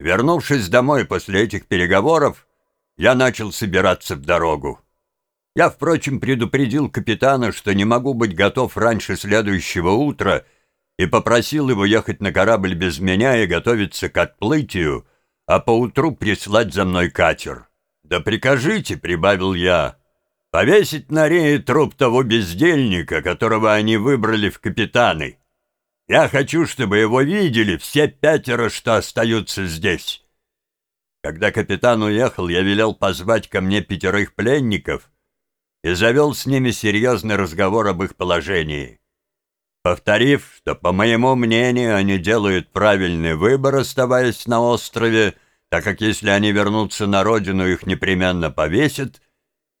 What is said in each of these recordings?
Вернувшись домой после этих переговоров, я начал собираться в дорогу. Я, впрочем, предупредил капитана, что не могу быть готов раньше следующего утра, и попросил его ехать на корабль без меня и готовиться к отплытию, а поутру прислать за мной катер. «Да прикажите», — прибавил я, — «повесить на рее труп того бездельника, которого они выбрали в капитаны. Я хочу, чтобы его видели все пятеро, что остаются здесь». Когда капитан уехал, я велел позвать ко мне пятерых пленников и завел с ними серьезный разговор об их положении. Повторив, что, по моему мнению, они делают правильный выбор, оставаясь на острове, так как если они вернутся на родину, их непременно повесят,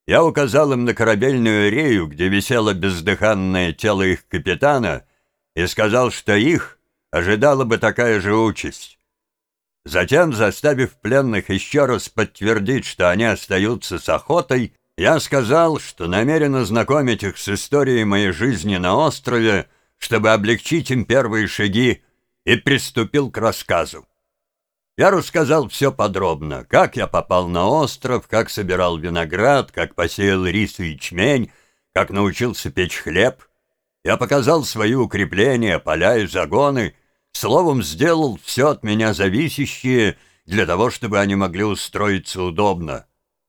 я указал им на корабельную рею, где висело бездыханное тело их капитана, и сказал, что их ожидала бы такая же участь. Затем, заставив пленных еще раз подтвердить, что они остаются с охотой, я сказал, что намерен ознакомить их с историей моей жизни на острове, чтобы облегчить им первые шаги, и приступил к рассказу. Я рассказал все подробно, как я попал на остров, как собирал виноград, как посеял рис и ячмень, как научился печь хлеб. Я показал свои укрепления, поля и загоны, словом, сделал все от меня зависящее для того, чтобы они могли устроиться удобно.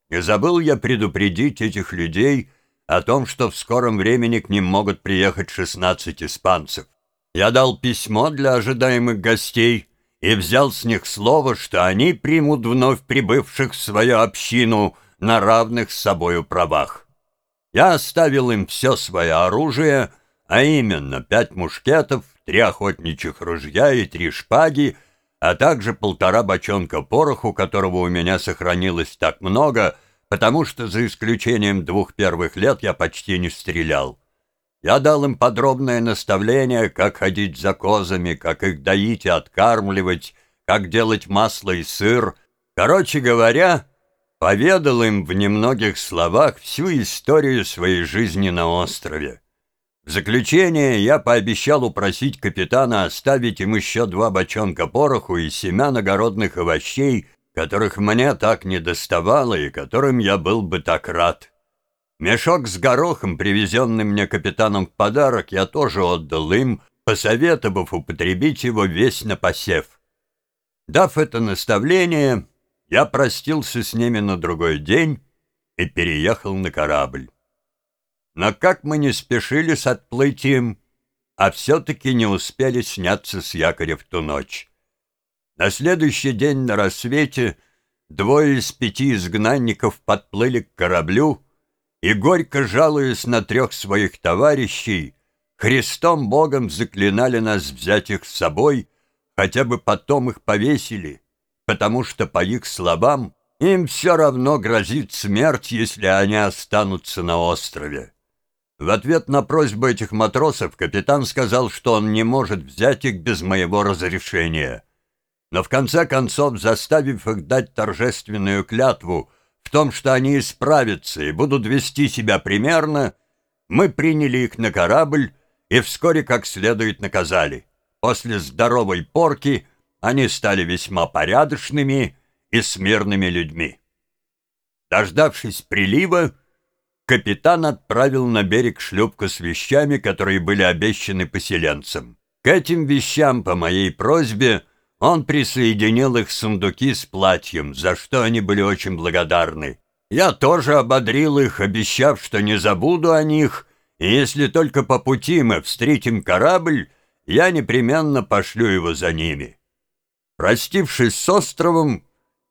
Не забыл я предупредить этих людей о том, что в скором времени к ним могут приехать 16 испанцев. Я дал письмо для ожидаемых гостей — и взял с них слово, что они примут вновь прибывших в свою общину на равных с собою правах. Я оставил им все свое оружие, а именно пять мушкетов, три охотничьих ружья и три шпаги, а также полтора бочонка пороху, которого у меня сохранилось так много, потому что за исключением двух первых лет я почти не стрелял. Я дал им подробное наставление, как ходить за козами, как их доить и откармливать, как делать масло и сыр. Короче говоря, поведал им в немногих словах всю историю своей жизни на острове. Заключение я пообещал упросить капитана оставить им еще два бочонка пороху и семян огородных овощей, которых мне так не доставало и которым я был бы так рад. Мешок с горохом, привезенный мне капитаном в подарок, я тоже отдал им, посоветовав употребить его весь на посев. Дав это наставление, я простился с ними на другой день и переехал на корабль. Но как мы не спешили с отплытием, а все-таки не успели сняться с якоря в ту ночь. На следующий день на рассвете двое из пяти изгнанников подплыли к кораблю, и, горько жалуясь на трех своих товарищей, Христом Богом заклинали нас взять их с собой, хотя бы потом их повесили, потому что, по их словам, им все равно грозит смерть, если они останутся на острове. В ответ на просьбу этих матросов капитан сказал, что он не может взять их без моего разрешения. Но в конце концов, заставив их дать торжественную клятву, в том, что они исправятся и будут вести себя примерно, мы приняли их на корабль и вскоре как следует наказали. После здоровой порки они стали весьма порядочными и смирными людьми. Дождавшись прилива, капитан отправил на берег шлюпку с вещами, которые были обещаны поселенцам. К этим вещам, по моей просьбе, он присоединил их сундуки с платьем, за что они были очень благодарны. Я тоже ободрил их, обещав, что не забуду о них, и если только по пути мы встретим корабль, я непременно пошлю его за ними. Простившись с островом,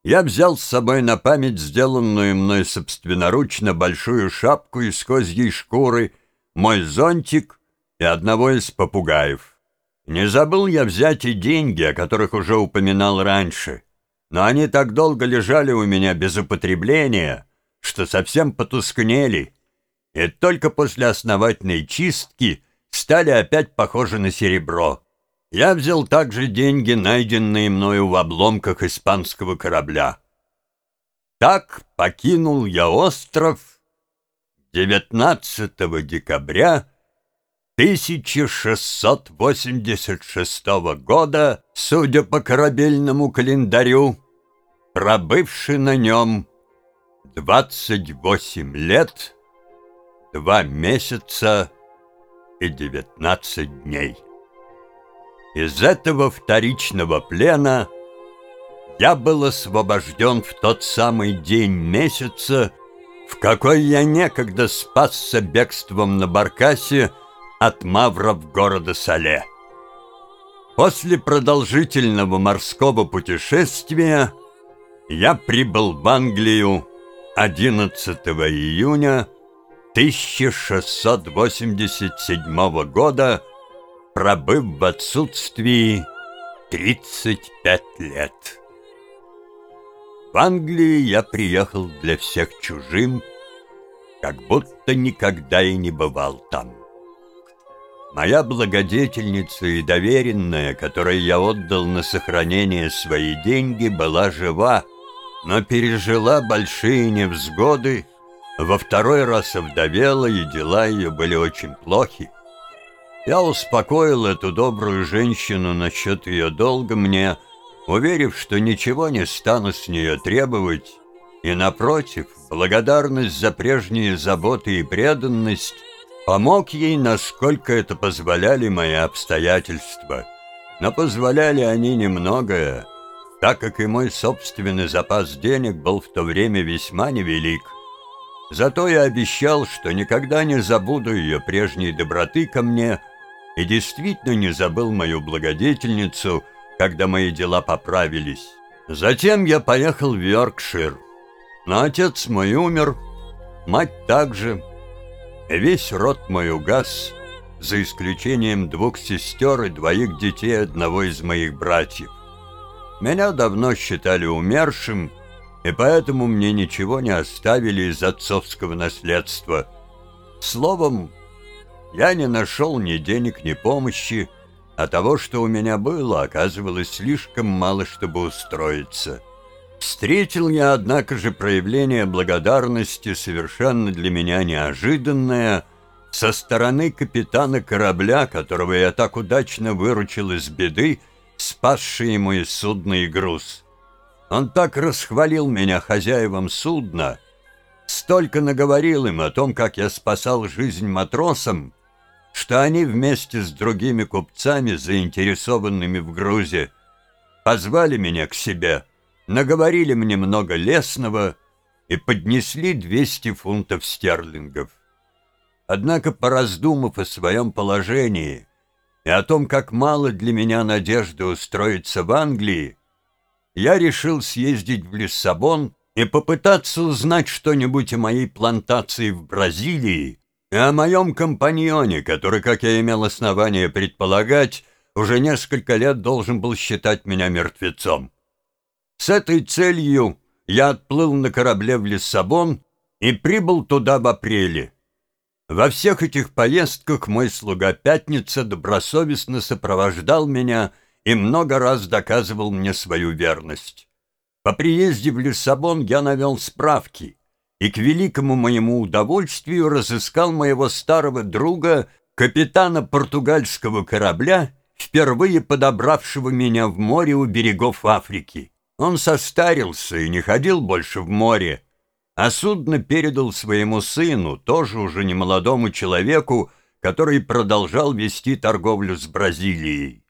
я взял с собой на память сделанную мной собственноручно большую шапку из козьей шкуры, мой зонтик и одного из попугаев. Не забыл я взять и деньги, о которых уже упоминал раньше, но они так долго лежали у меня без употребления, что совсем потускнели, и только после основательной чистки стали опять похожи на серебро. Я взял также деньги, найденные мною в обломках испанского корабля. Так покинул я остров 19 декабря 1686 года, судя по корабельному календарю, пробывший на нем 28 лет, 2 месяца и 19 дней. Из этого вторичного плена я был освобожден в тот самый день месяца, в какой я некогда спасся бегством на Баркасе от мавров города Сале. После продолжительного морского путешествия я прибыл в Англию 11 июня 1687 года, пробыв в отсутствии 35 лет. В Англии я приехал для всех чужим, как будто никогда и не бывал там. Моя благодетельница и доверенная, которой я отдал на сохранение свои деньги, была жива, но пережила большие невзгоды, во второй раз овдовела, и дела ее были очень плохи. Я успокоил эту добрую женщину насчет ее долга мне, уверив, что ничего не стану с нее требовать, и, напротив, благодарность за прежние заботы и преданность помог ей, насколько это позволяли мои обстоятельства. Но позволяли они немногое, так как и мой собственный запас денег был в то время весьма невелик. Зато я обещал, что никогда не забуду ее прежней доброты ко мне и действительно не забыл мою благодетельницу, когда мои дела поправились. Затем я поехал в Йоркшир. Но отец мой умер, мать также. Весь род мой угас, за исключением двух сестер и двоих детей одного из моих братьев. Меня давно считали умершим, и поэтому мне ничего не оставили из отцовского наследства. Словом, я не нашел ни денег, ни помощи, а того, что у меня было, оказывалось слишком мало, чтобы устроиться. Встретил я, однако же, проявление благодарности, совершенно для меня неожиданное, со стороны капитана корабля, которого я так удачно выручил из беды, спасший ему и судно, груз. Он так расхвалил меня хозяевам судна, столько наговорил им о том, как я спасал жизнь матросам, что они вместе с другими купцами, заинтересованными в грузе, позвали меня к себе, наговорили мне много лесного и поднесли 200 фунтов стерлингов. Однако, пораздумав о своем положении, и о том, как мало для меня надежды устроиться в Англии, я решил съездить в Лиссабон и попытаться узнать что-нибудь о моей плантации в Бразилии и о моем компаньоне, который, как я имел основание предполагать, уже несколько лет должен был считать меня мертвецом. С этой целью я отплыл на корабле в Лиссабон и прибыл туда в апреле. Во всех этих поездках мой слуга Пятница добросовестно сопровождал меня и много раз доказывал мне свою верность. По приезде в Лиссабон я навел справки и к великому моему удовольствию разыскал моего старого друга, капитана португальского корабля, впервые подобравшего меня в море у берегов Африки. Он состарился и не ходил больше в море, а судно передал своему сыну, тоже уже немолодому человеку, который продолжал вести торговлю с Бразилией.